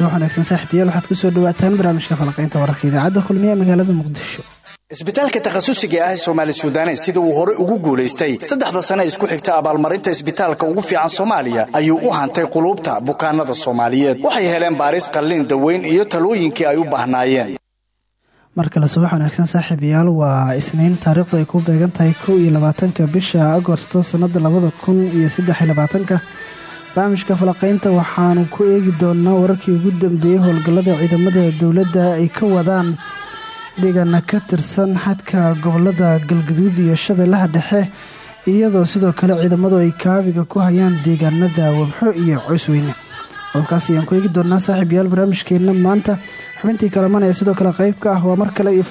subax wanaagsan saaxiibayaal waxaad ku soo dhawaataan barnaamijka falaqaynta wararka idaacadda kulmiye magaalada muqdisho. Isbitaalka takhasusiga ah ee soomaali suudanes sida uu hore ugu guulaystay saddexda sane isku xigta abaalmarinta isbitaalka ugu fiican soomaaliya ayuu u hantay quluubta bukaanada soomaaliyeed. Waxay heleen baaris qallin daweyn iyo talooyinkii ay u baahnaayeen. Mar kale subax wanaagsan saaxiibayaal waa isniin taariikhdu ay ku beegan tahay kow iyo labaatanka bisha agosto sannada labada kun iyo saddex iyo labaatanka barnaamijka falaqaynta waxaanu ku eegi doonaa wararkii ugu dambeeyey howlgallada ciidamada dowladda ay ka wadaan deegaana ka tirsan xadka gobollada galgaduud iyo shabeellaha dhexe iyadoo sidoo kale ciidamadu ay kaabiga ku hayaan deegaanada wabxo iyo coysweyne qodobkaas ayaan ku eegi doonaa saaxiib yaal barnaamijkeenna maanta. Xubintii kalaman ee sidoo kale qayb ka ah waa mar kale iyo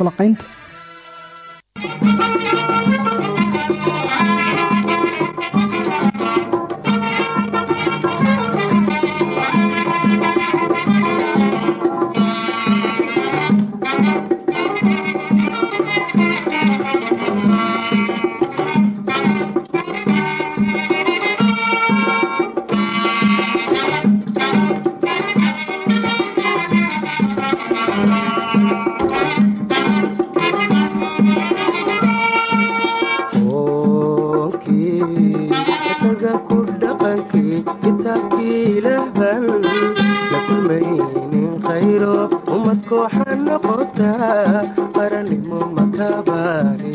khayro ummad kooxa noqota qarannimo makabaari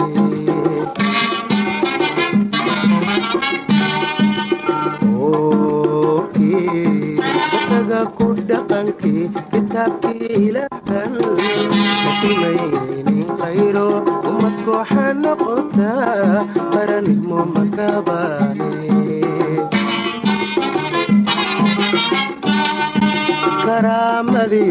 isaga ku kooxa noqota qarannimo makabaari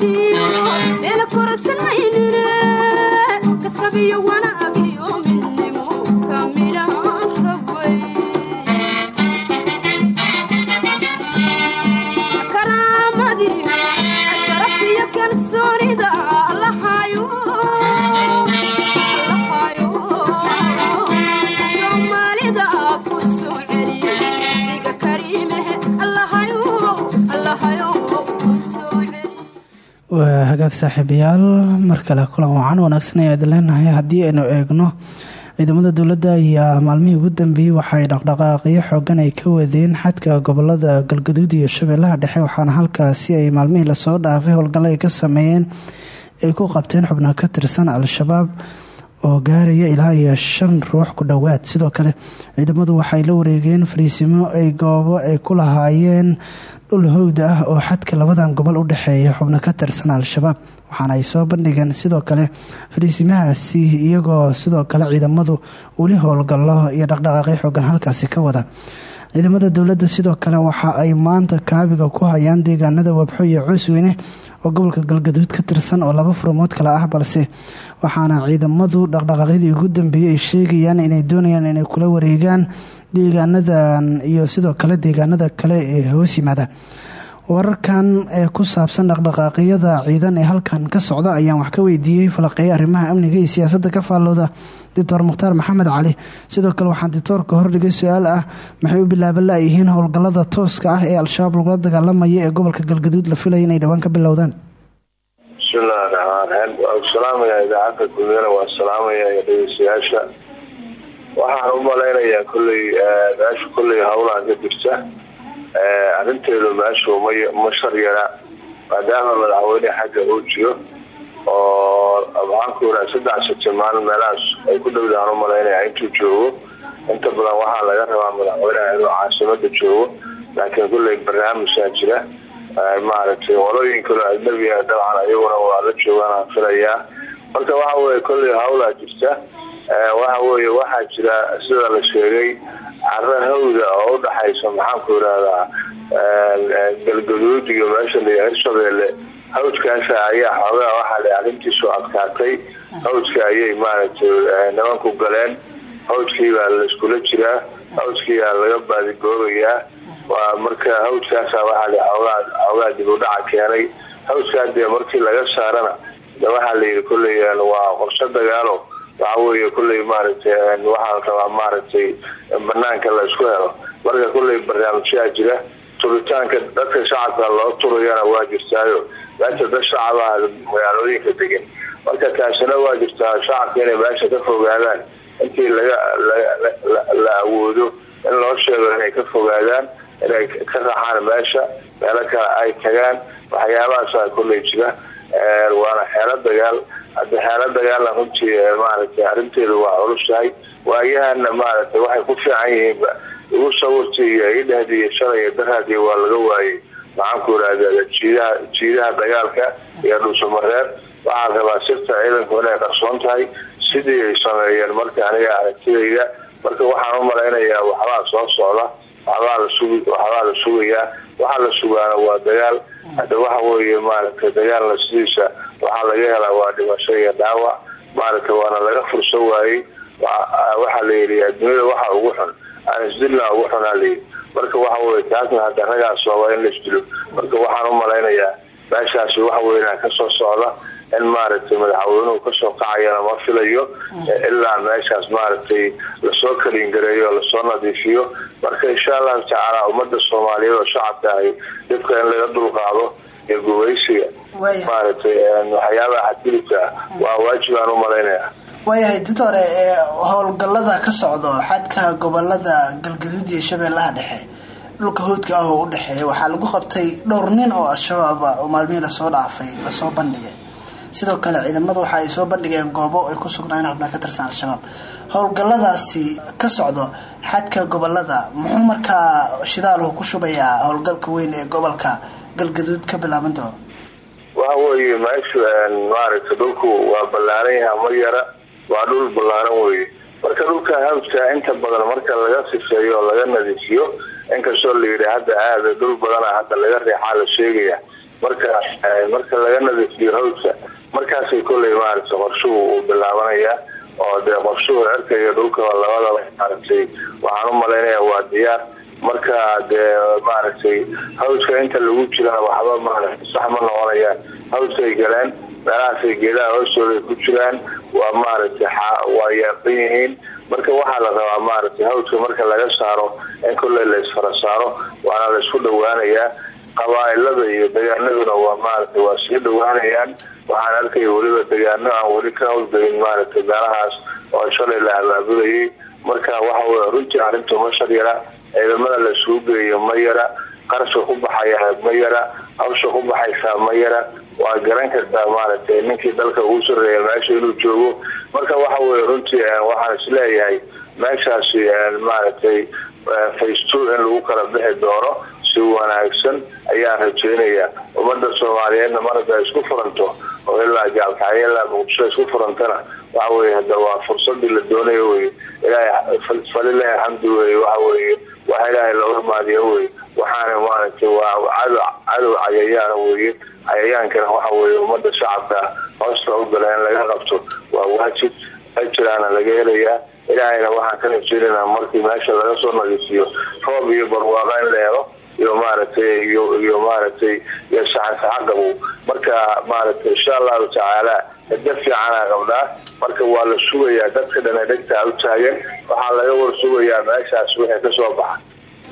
waa hagaag saaxiibayaal mar kale kulan wacan wanaagsan ayaad leenahay. Haddii aynu eegno ciidamada dowladda ayaa maalmihii ugu dambeeyey waxay dhaqdhaqaaqyo xoogan ay ka wadeen xadka gobollada galgaduud iyo shabeellaha dhexe. Waxaana halkaasi ay maalmihii la soo dhaafay howlgallo ay ka sameeyeen ay ku qabteen xubno ka tirsan al-shabaab oo gaaraya ilaa iyo shan ruux ku dhowaad. Sidoo kale ciidamadu waxay la wareegeen fariisimo ay goobo ay ku lahaayeen dhul howda ah oo xadka labadan gobol u dhexeeya xubno ka tirsan al-shabaab. Waxaana ay soo bandhigeen sidoo kale fariisimahaasi iyagoo sidoo kale ciidamadu weli howlgallo iyo dhaqdhaqaaqyo xoogan halkaasi ka wada ciidamada dowladda sidoo kale waxa ay maanta kaabiga ku hayaan deegaanada wabxo iyo coosweyne oo gobolka galgaduud ka tirsan oo laba furmood kale ah balse waxaana ciidamadu dhaqdhaqaaqyadii ugu dambeeyey ay sheegayaan inay doonayaan inay kula wareegaan deegaanadan iyo sidoo kale deegaanada kale ee hoos yimaada wararkan ee ku saabsan dhaqdhaqaaqyada ciidan ee halkan ka socda ayaan wax ka weydiiyey falaqeeye arrimaha amniga iyo siyaasadda ka faallooda. Doctor mukhtaar maxamed cali. Sidoo kale waxaan dictoorka hordhigay su'aal ah. Maxay u bilaaban la-yihiin howlgallada tooska ah ee al-shabaab lagula dagaalamaya ee gobolka galgaduud la filaya inay dhowaan ka bilowdaan? Bismillahi raxmaan raxiim waan salaamaya idaacadda gudana waan salaamaya dhegeystayaasha waxaan u malaynayaa kolley meesha kolley howlaha ka jirta arrinteedu meeshu ma sharyara maadaama madaxweyne xagga uu jiro oo maxaanku iraa saddex sitimaan meelahaas ay ku dhowdaan u malaynaya intuu joogo. Inta badan waxaa laga rabaa madaxweyneha inuu caasimada joogo laakiin kulley barnaamijkaa jira. Maaragtay walooyin kaloo ajnabiga dabcan ayaguna waa la joogaan aan filayaa. Marka waxa weye kolley hawlaa jirta. Waxa weye waxaa jira sida la sheegay caro hawda oo udhaxaysa maxaanku irahdaa galgaduud iyo meesha hirshabeelle hawdkaasa ayaa xoogaa waxaa arrintiisu adkaatay. Hawdka ayay maaragtay nimanku galeen. Hawdkii baa laiskula jiraa. Hawdkiibaa laga baadigoobayaa waa marka hawdkaasa waxaa xoogaa dib u dhaca keenay. Hawdkaa markii laga saarana waxaa la yidhi kolley waa qorsho dagaalo waxa weeye kolley maaragtay waxaa la rabaa maaragtay banaanka la isku helo. Marka kolley barnaamijyaa jira turitaanka dadka shacabka loo turayana waa jirtaayo. Meesha dad shacabaha magaalooyinka degan marka taasina waa jirtaa shacabka inay meesha ka fogaadaan. Intii laga la awoodo in loo sheego inay ka fogaadaan inay ka raxaan meesha meelo kale ay tagaan waxyaabahaasa kolley jira. Waana xeelo dagaal hadda xeelo dagaalna runtii maaragtay arrinteedu waa culushahay. Waayahana maaragtay waxay ku fiican yihiinba igu sawirtii iyo idhahdi iyo shalay iyo daraadii waa laga waayey. Maxaanku irahda jiidaha jiidaha dagaalka iyo dhuusamareer waxaa rabaa sirta ciidanku inay qarsoon tahay. Sidii ay sameeyeen marka aniga aragtidayda. Marka waxaan u malaynayaa waxbaa soo socda waxbaa la sugi waxbaa la sugayaa. Waxaa la sugaana waa dagaal hadda waxa weeye maaragtay dagaalna sidiisa waxaa laga helaa waa dhimasho iyo dhaawac. Maaragtay waana laga furso waayey. Waxaa la yidhi adduunyada waxa ugu xun aan isdilna ugu xunaa layidhi marka waxa weye taasna hadda ragaas waaba in la isdilo marka waxaan u malaynayaa meeshaasi wax weynaa ka soo socda in maaragtay madaxweynuhu ka soo kacayana ma filayo ilaa meeshaas maaragtay la soo kalingareeyo la soo nadiifiyo. Marka insha allahu tacaala ummada soomaaliyeed oo shacabka ahi dhibka in laga dulqaado iyo gubaysiga maaragtay waxyaabaha xadgudubka ah waa waajib aan u malaynaya. Waayahay ditore howlgallada ka socdo xadka gobollada galgaduud iyo shabeellaha dhexe dhulka hoodka ah oo u dhexeeya waxaa lagu qabtay dhowr nin oo al-shabaab oo maalmihii la soo dhaafay la soo bandhigay sidoo kale ciidamadu waxa ay soo bandhigeen goobo ay ku sugnaayeen xubna ka tirsan al-shabaab. Howlgalladaasi ka socdo xadka gobollada muxuu markaa shidaaluhu ku shubayaa howlgalka weyn ee gobolka galgaduud ka bilaaban doono waxa weeye meeshu maaragtay dhulku waa ballaaran yaha ma yara waa dhul ballaaran weye marka dhulka hawdka inta badan marka laga sifeeyo oo laga nadiifiyo inkastoo la yidhi hadda aada dhul badana hadda laga reexaa la sheegaya marka marka laga nadiifiyo hawdka markaasay kolley maaragtay qorshuhu uu bilaabanayaa oo dee qorshuhu cirka iyo dhulka labadaba maaragtay waxaan u malaynaya waa diyaar. Marka dee maaragtay hawdka inta lagu jirana waxba maaragtay sax ma noqonayaan hawdkay galeen meelahaasay geedaha hoostooda ku jiraan waa maaragtay waa yaaqan yihiin. Marka waxaa la rabaa maaragtay hawdka marka laga saaro in kolley la isfara saaro waana la isku dhawaanayaa qabaa-ilada iyo degaanaduna waa maaragtay waa sii dhawaanayaan waxaan arkaya weliba degaano aan weli ka hawlgelin maaragtay meelahaas oo shalay la abaabulayay marka waxa weye runtii arrintu ma sharyara ciidamada la isugu geeyo ma yara qarashka ku baxaya ma yara hawsha ku baxaysaa ma yara. Waa garan kartaa maaragtay ninkii dalka ugu sareeya meesha inuu joogo. Marka waxa weye runtii waxaan is leeyahay meeshaasi maaragtay faysto in lagu kala bixi doono si wanaagsan ayaan rajeynaya ummada soomaaliyeedna mar hadda isku furanto oo ilaa gaalkacyo ilaa isku furantana waxa weye hada waa fursadii la doonayo wey ilaahay falilahi alxamdu wey waxa weye waxa ilaahay looga maadiyo wey waxaana maaragtay waa cadow cayayaana weye cayayaankana waxa weye ummada shacabka hoosta u gala in laga qabto waa waajib. Ajiraana laga helayaa. Ilaahayna waxaan ka rajeynana markii meesha laga soo nadiifiyo roob iyo barwaaqa in la helo iyo maaragtay iyo maaragtay iyo saxansaxaqabow marka maaragtay insha allahu tacaala hada fiicana qabnaa marka waa la sugayaa dadka dhana dhegtaa u taagan. Waxaa laga war sugayaa meeshaas wixii ka soo baxa.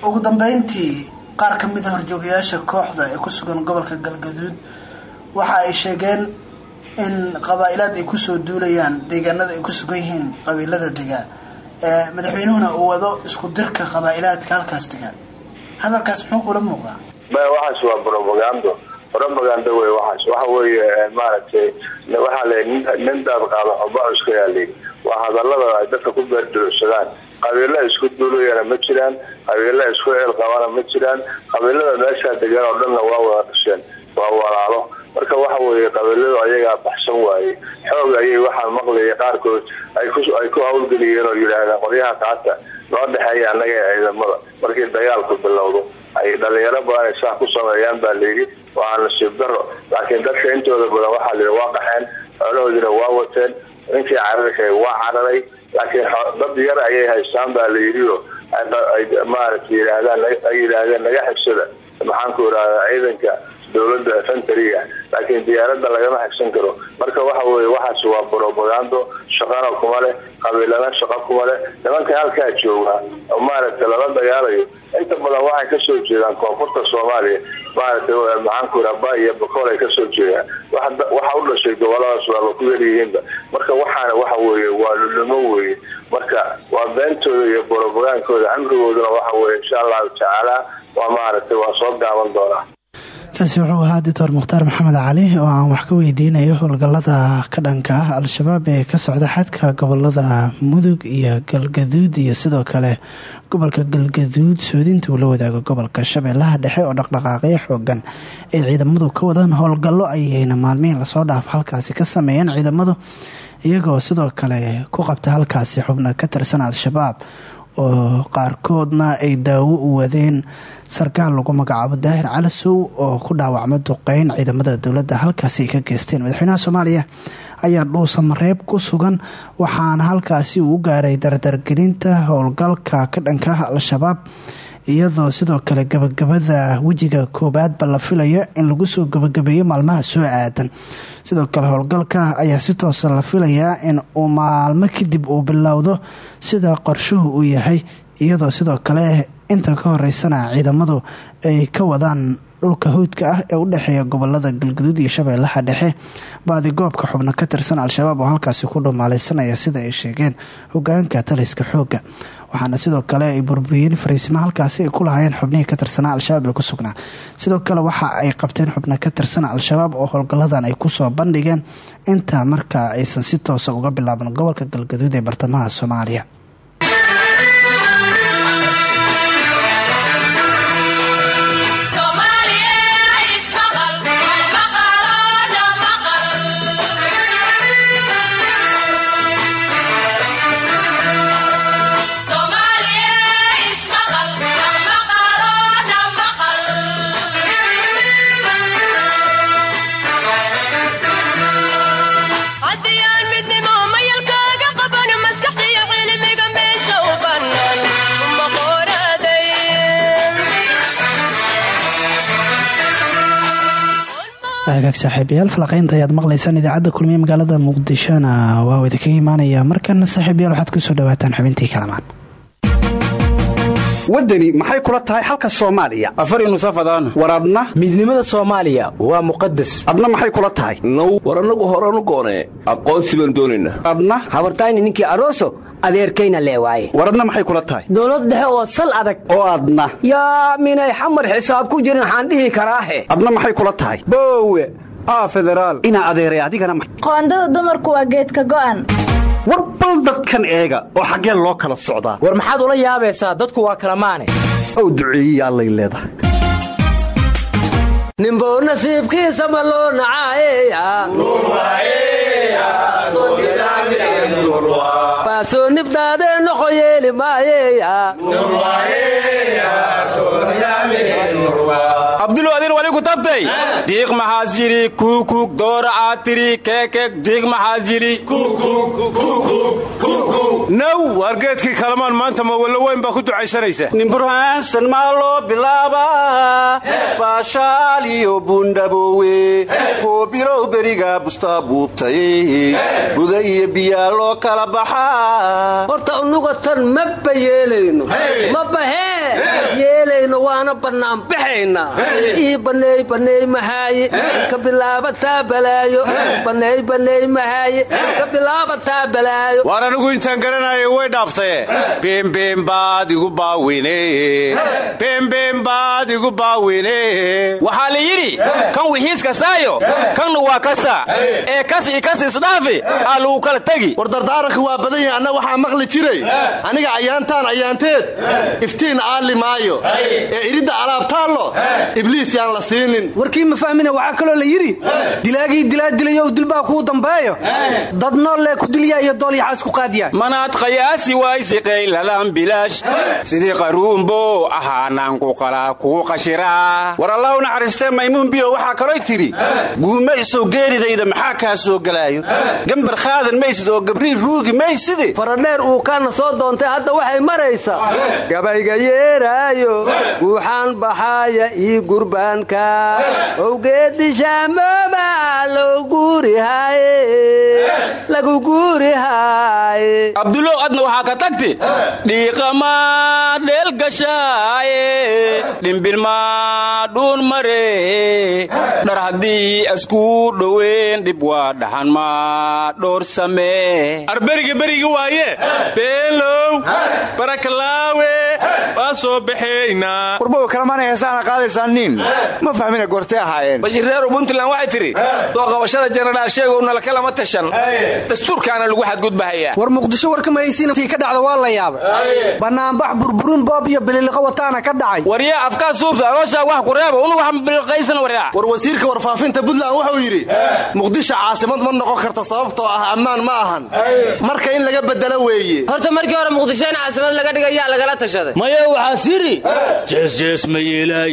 Ugu dambeyntii qaar ka mid a horjoogayaasha kooxda ee ku sugan gobolka galgaduud waxa ay sheegeen in qabaa-ilaad ay ku soo duulayaan deegaanada ay ku sugan yihiin qabiilada degaa. Madaxweynuhuna uu wado isku dirka qabaa-ilaadka halkaas degaan hadalkaas muxuu kula muuqdaa? Maya waxaas waa brobagando brobagando wey waxaas. Waxa weeye maaragtay waxaa la nin daad qaado xuba iska yaali waa hadalada ay dadka ku beerdurucsadaan qabiila isku duulayana ma jiraan qabiila isku ceel qabana ma jiraan qabiilada meeshaa degaan oo dhanna waa wada dhasheen waa walaalo marka waxa weeye qabiiladu ayagaa baxsan waaye. Xoog ayay waxaa maqlaya qaarkood ay ku hawlgeliyeen oo yidhaahdeen qoryaha kaata noo dhexeeya annaga ee ciidamada. Markii dagaalku bilowdo ay dhalinyaro badan ay saa ku sameeyaan baa layidhi waa nasiib daro laakiin dadka intooda badan waxaa layidhi waa qaxeen xoolahoodina waa wateen ninkii cararka waa cararay. Laakiin dad yar ayay haystaan baa layidhi oo maaragtay yidhaahdaan ay yidhaahdeen naga xigsada maxaan ku idhahdaa ciidanka dowladda fantariga laakiin diyaarada lagama xigsan karo. Marka waxa weye waxaas waa brobagando shaqana kuma leh qabiilana shaqo kuma leh. Nimanka halkaa jooga oo maaragtay lala dagaalayo inta badan waxay ka soo jeedaan koonfurta soomaaliya. Maaragtay maxaanku ira ba iyo bakool ay ka soo jeedaan. Waxa u dhashay goboladaas waaba ku yaryihiinba marka waxaana waxa weye waa lulimo weye marka waa beentooda iyo brobagaankooda cimrigooduna waxa weye insha allahu tacaala waa maaragtay waa soo gaaban doonaa kaasi wuxuu ahaa doctor mukhtaar maxamed cali oo aan wax ka weydiinayo howlgallada ka dhanka ah al-shabaab ee ka socda xadka gobollada mudug iyo galgaduud iyo sidoo kale gobolka galgaduud soodinta uu la wadaago gobolka shabeellaha dhexe oo dhaqdhaqaaqyo xoogan ay ciidamadu ka wadaan howlgallo ayayna maalmihii la soo dhaaf halkaasi ka sameeyeen ciidamadu iyagoo sidoo kale ku qabta halkaasi xubno ka tirsan al-shabaab oo qaarkoodna ay daawo u wadeen sarkaal lagu magacaabo daahir calasow oo ku dhaawacma duqeyn ciidamada dowladda halkaasi ay ka geysteen. Madaxweynaha soomaaliya ayaa dhuusamareeb ku sugan waxaana halkaasi uu u gaaray dardargelinta howlgalka ka dhanka al-shabaab iyadoo sidoo kale gabagabada wejiga koowaadba la filayo in lagu soo gabagabeeyo maalmaha soo aadan. Sidoo kale howlgalka ayaa si toosa la filayaa in uu maalmo kadib uu bilowdo sida qorshuhu uu yahay iyadoo sidoo kale inta ka horeysana ciidamadu ay ka wadaan dhulka hawdka ah ee u dhexeeya gobollada galgaduud iyo shabeellaha dhexe. Baadigoobka xubno ka tirsan al-shabaab oo halkaasi ku dhumaalaysanaya sida ay sheegeen hogaanka taliska xoogga. Waxaana sidoo kale ay burburiyeen fariisimo halkaasi ay ku lahaayeen xubnihii ka tirsanaa al-shabaab ee ku sugnaa. Sidoo kale waxa ay qabteen xubno ka tirsan al-shabaab oo howlgalladan ay ku soo bandhigeen intaa markaa aysan si toosa uga bilaaban gobolka galgaduud ee bartamaha soomaaliya saaxiibayaal falaqeynta ayaad maqlaysaan idaacadda kulmiye magaalada muqdishona. Waa u idinkaga imaanaya markana saaxiibayaal waxaad ku soo dhawaataan xubintii kalamaan. Waddani maxay kula tahay xalka soomaaliya? Afari nusafadaan war adna? Midnimada soomaaliya waa muqadas adna maxay kula tahay? Now war annagu horanu goonee. Aqoonsi baan doonaynaa adna? Habartayni ninkii aroso adeerkayna lee waaye war adna maxay kula tahay? Dowlad dhexe oo sal adag. Oo adna. Yaa minay xamar xisaab ku jirin waxaan dhihi karaahe. Adna maxay kula tahay? Boowe inaa adeeray adigana qoondada dumarku waa geedka go'an. War bal dadkan eega oo xaggeen loo kala socdaa. War maxaad ula yaabaysaa? Dadku waa kala maane. Ow duceeyiya allay leedahay. Nimbow nasiibkiisa ma loo nacaayeyawaa soo nibdaadee noqo yeeli maayeya abdulo adin wali ku tabtay. Diiq maxaas jiri kuukuk doora aad tiri keekek diiq maxaas jiri naw waar geedkii kalamaan maanta mawallo weyn baa ku ducaysanaysa. Nimburhaansan maa loo bilaabaa baashaal iyo buundhaboowe hoobilow beriga bustaa buubtay. Buda iyo biyaa loo kala baxaa. Horta unugatan maba yeelayno. Mabahee yeelayno waana bannaanbaxaynaa ii baneey baneey mahaaye ka bilaabataa balaayo. Baneey baneey mahaaye ka bilaabataa balaayo. Waar anigu intaan garanaya way dhaaftaye beembeem baad igu baawine beembeem baad igu baawine waxaa la yidhi kan wixiiska saayo kanna waa kasa ee kas i kas isdhaafi aa lagu kala tegi. War dardaaranka waa badan yahay anna waxaa maqli jiray. Aniga ayaantaan ayaanteed iftiin aalli maayo ee iridda alaabtaallo ibliis yaan la siinin. Warkii ma fahmina waxaa kaloo la yidhi dilaagii dilaa dilayow dilbaa kuu dambeeyo dad noollee ku dilyaa iyo doolyaxaas ku qaadiyaa. Manaad khayaasi waysiqay lalaan bilaash. Sidii qaruumbo ahaanaan quqalaa kuu qashiraa. War allah u naxariistee maymuun biyo waxaa kalooy tidhi guuma isow geeridayda maxaa kaa soo gelaayo gambar khaadan maysid oo gabriil ruugi mayside faradheer uu kaana soo doontay hadda waxay maraysaa gabayga yeeraayo guuxaan baxaaya gurbaanka. Owgeedishaamooba lagu guurihaaye abdulow adna waxaa ka tagti dhiiqamaa dheelgashaaye dhimbilmaa dhuun mare dhar haddii askuu dhoweyn dhib waa dhaxan maa dhoor samee. Arberiga berigi waaye beelow barakalaawe waa soo baxaynaa warboga kalamaanay heesaana qaadaysaa nin. Ma fahmina goortee ahaayeen. Bashireero puntland waxay tidhi doo qabashada jenaraal sheegowna lakalama tashan. Dastuurkaana lagu xadgudbahayaa war muqdisho warka mahaysiintii ka dhacda waa la yaabay. Bannaanbax burburin boob iyo bililiqo wataana ka dhacay. Waryaa afkaa suubsa alooshaa wax ku reeba unu wax bililqaysan waryaa war wasiirka warfaafinta puntland wuxuu yidhi muqdisho caasimad ma noqon karta sababtoo ah ammaan ma ahan. Marka in laga bedelo weeye. Horta markii hore muqdisho in caasimad laga dhigayaa lagala tashaday maya waxaa siri. Jeesjees ma yeelaay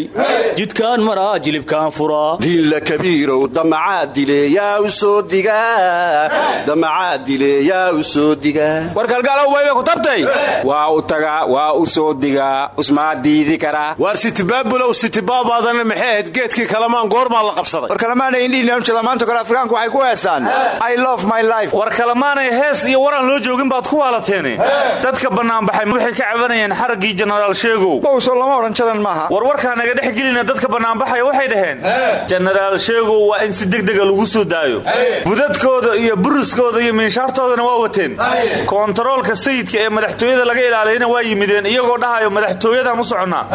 jidkaan maraa jilibkaan furaa. Diinla kabiirow damacaad dileeyaa u soo digaa damacaad dileeyaa u soo digaa war kalgaalow bayba ku tabtay? Waa u tagaa waa u soo digaa usmaa diidi karaa waar sitibaabulow sitibaabaadana maxay ahayd geedkii kalamaan goormaa la qabsaday. War kalamaanay indhihiinjada maanta kale afrikaanku waxay ku heesaan i love my life. War kalamaanay hees iyo waraan loo joogin baad ku waalateene. Dadka bannaanbaxay waxay ka cabanayeen xaraggii jenaraal sheegow bowso lama odhan jadan maaha war warkaa naga dhex gelina dadka bannaanbaxaya waxay dhaheen jenaraal sheegow waa in si degdega lagu soo daayo budadkooda iyo buriskooda iyo minshaartoodana waa wateen koontaroolka sayidka ee madaxtooyada laga ilaaliyana waa yimideen iyagoo dhahayo madaxtooyadaan u soconnaa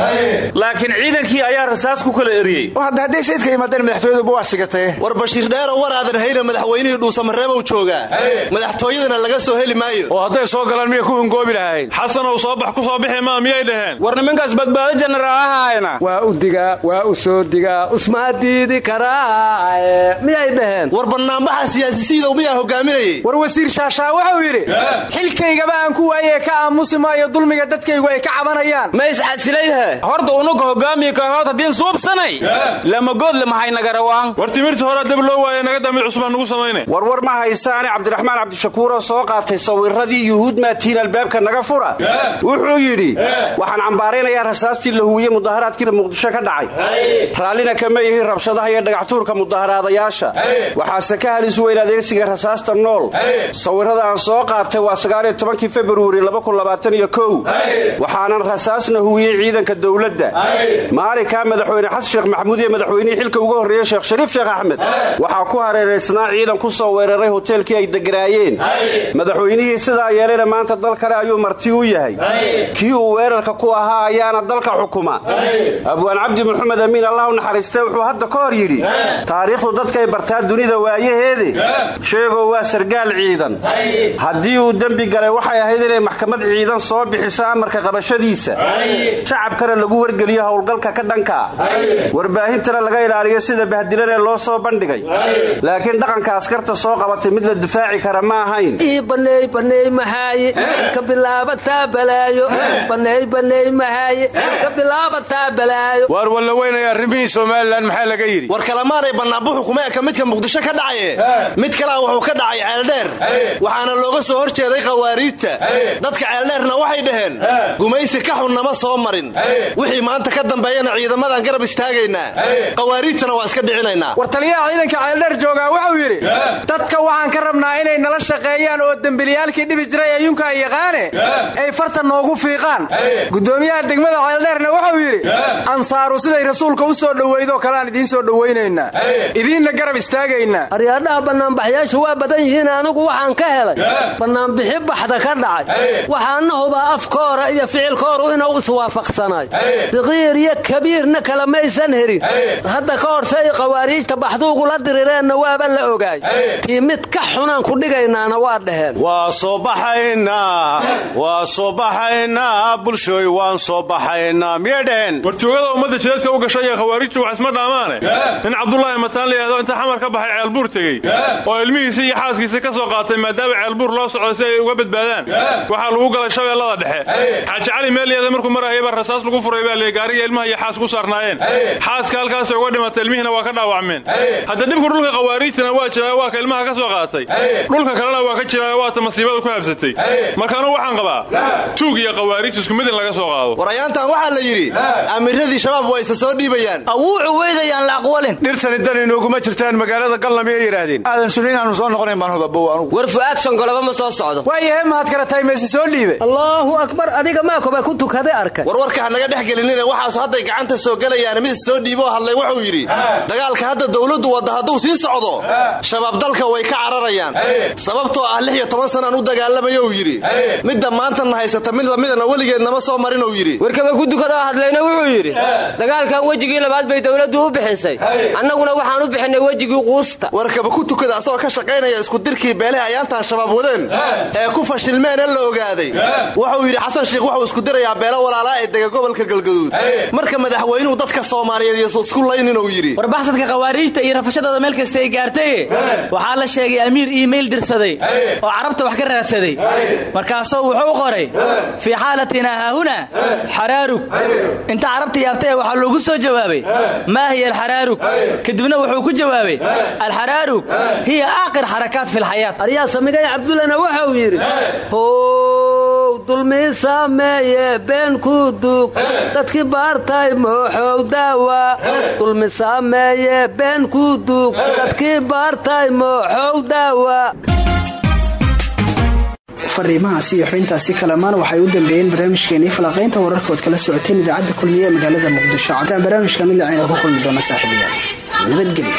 laakiin ciidankii ayaa rasaas ku kala eriyey hadda hadday sayidka yimaadeen madaxtooyaduba waa sigatee war bashiir dheero war aadan hayna madaxweynihii dhuusamareebow joogaa madaxtooyadana laga soo heli maayo oo hadday soo galaan miya ku ingoobi lahayd xasanow soo bax ku soo bixi maa miyay dhaheen. War nimankaas badbaado jenaraalahaayna waa u digaa waa u soo digaa usmaa diidi karaaye miyay dhaheen? War bannaanbaxa siyaasisiidow miyaa hogaaminayay war wasiir shaashaa wuxuu yidhi xilkaygaba aan ku waayee ka aamusi maayo dulmiga dadkaygu ay ka cabanayaan. Ma iscasilayhe horta unuga hogaamiyi karood haddiin suubsanay lamagoodle maxay naga rawaan war timirta hore dab loo waaye naga damid cusbaan nugu samayne. Warwar ma haysaane cabdiraxmaan cabdishakuuroo soo qaatay sawiradii yuhuud maatiin albaabka naga fura. Wuxuu yidhi waxaan cambaaraynayaa rasaastii la huwiye mudaharaadkii muqdisho ka dhacay. Raallina kama yihi rabshadaha iyo dhagaxtuurka mudaharaadayaasha. Waxaase ka halis weyn adeegsiga rasaasta nool. Sawirada aan soo qaatay waa sagaaliyo tobankii februari waxaanan rasaasna huwiyey ciidanka dowladda. Maalinkaa madaxweyne xasan sheekh maxamuud iyo madaxweynihii xilka ugu horreeyey sheekh shariif sheekh axmed. Waxaa ku hareeraysnaa ciidan ku soo weeraray hoteelkii ay deganaayeen madaxweynihii sidaa yeelayna maanta dal kale ayuu marti u yahay. Kii uu weerarka ku ahaa ayaana dalka xukuma. Abwaan cabdi maxamed amiin allah u naxariiste wuxuu hadda ka hor yidhi taariikhdu dadkay bartaa dunida waayaheede sheegoo waa sargaal ciidan. Haddii uu dembi galay waxay ahayd inay maxkamad ciidan soo bixiso amarka qabashadiisa. Shacabkana lagu wargeliyo howlgalka ka dhanka. Warbaahintana laga ilaaliyo sida bahdilan ee loo soo bandhigay. Laakiin dhaqanka askarta soo qabatay mid la difaaci kara ma ahayn waar walla weynaya arrimihii somalilan maxaa laga yidhi? War kalamaanay bannaanbuxu kuma eka midka muqdisho ka dhacaye mid kalea wuxuu ka dhacay ceeldheer waxaana looga soo hor jeeday khawaariijta dadka ceeldheerna waxay dhaheen gumaysi ka xunnama soo marin. Wixii maanta ka dambeeyana ciidamadan garab istaagaynaa. Khawaariijtana waa iska dhicinaynaa. War taliyaha ciidanka ceeldheer joogaa wuxuu yidhi dadka waxaan ka rabnaa inay nala shaqeeyaan oo dembiliyaalkii dhibi jiray ayuunka ay yaqaane ay farta noogu fiiqaan gudoomiyaha degmada ceeldheerna wuxuu yidhi ansaaru siday rasuulka u soo dhoweydoo kaleaan idiin soo dhowaynaynaa idiinna garab istaagaynaa. Aryaadhaha bannaanbaxyaashu waa badan yihiin anigu waxaan ka helay. Bannaanbixi baxda ka dhacay. Waxaana hubaa afkoora iyo ficilkooru inuu iswaafaqsanay saqiir iyo kabiirna kala maysan herin. Hadda ka horse ay khawaariijta baxduugula dirireenna waaba la ogaay. Tii mid ka xunaan ku dhigaynaana waa dhaheen bulshooy waan soo baxaynaa. Miyay dhaheen warjoogada ummadda jideedka u gashay ee khawaarijtu wax isma dhaamaane. Nin cabdulaahi mataan layihahdo inta xamar ka baxay ceelbuur tegey. Oo ilmihiisii iyo xaaskiisii ka soo qaatay maadaama ceelbuur loo socdo si ay uga badbaadaan. Waxaa lagu galay shabeellada dhexe. Xaaji cali meelyada markuu marayaba rasaas lagu furay baa lee gaariga ilmaha iyo xaas ku saarnaayeen. Xaaska halkaasay uga dhimatay ilmihiina waa ka dhaawacmeen. Hadda dhibku dhulka khawaariijtana waa jiraa waa ka ilmaha ka soo qaatay. Dhulka kalena waa ka jiraa waata masiibada ku habsatay marka anugu waxaan qabaa tuug iyo khawaariij isku mid in laga soo qaado. Warayaantan waxaa la yidhi amiiradii shabaab waa isa soo dhiibayaan. Awuucu weydayaan la aqwalin dhirsani dan inooguma jirtaan magaalada galna miyay yidhaahdeen. Aadan sunayn aanu soo noqonayn baan hubabow anugu. War fu'aad shongolaba ma soo socdo. Waayahe mahad kale tahay soo dhiibe allaahu akbar adiga maakoba ku tukaday arkay warwarka ha naga dhex gelinina waxaasu hadday gacanta soo gelayaan mid soo dhiiboo hadlay wuxuu yidhi dagaalka hadda dawladdu wadda hadduu sii socdo shabaab dalka way ka cararayaan. Sababtoo ah lix iyo toban sanaan u dagaalamayo uu yidhi midda maantana haysata mid lamidana weligeed nama soo marin uu yidhi. Warkaba ku dukadoo hadlayna wuxuu yidhi dagaalkan wejigii labaad bay dawladdu u bixisay. Annaguna waxaan u bixinay wejigii quusta. Warkaba ku tukada asagoo ka shaqaynaya iskudirkii beelaha ayaantaan shabaab wadeen ee ku fashilmeen ee la ogaaday. Wuxuu yidhi xasan shiikh wuxuu isku dirayaa beelo walaalaa ee dega gobolka galgaduud. Marka madaxweynuhu dadka soomaaliyeed iyo isku laynin uu yidhi. Warbaxsadka khawaariijta iyo rafashadooda meel kasta ay gaartaye waxaa la sheegay amiir iimayl dirsaday oo carabta wax ka raadsaday. Markaasuu wuxuu qoray fii xaalatina haahuna? Xaraarug inta carabta yaabtae waxaa loogu soo jawaabay maa hiya alxaraarug kadibna wuxuu ku jawaabay alxaraarug hiya aaqir xarakaat fi lxayaat aryaa samigay cabdullana waxa uu yidhi how dulmii sameeye been ku dug dadkii baartay mooxow daawa. Dulmi sameeye been ku dug dadkii baartay mooxow daawa fariimahaasi iyo xubintaasi kalamaan waxay u dambeeyeen barnaamijkeenii falaqaynta wararkood kala socoteen idaacadda kulmiye ee magaalada muqdisho. Cadaan barnaamijka mid lacayna ku kulmi doona saaxiibayaal nabadgelyo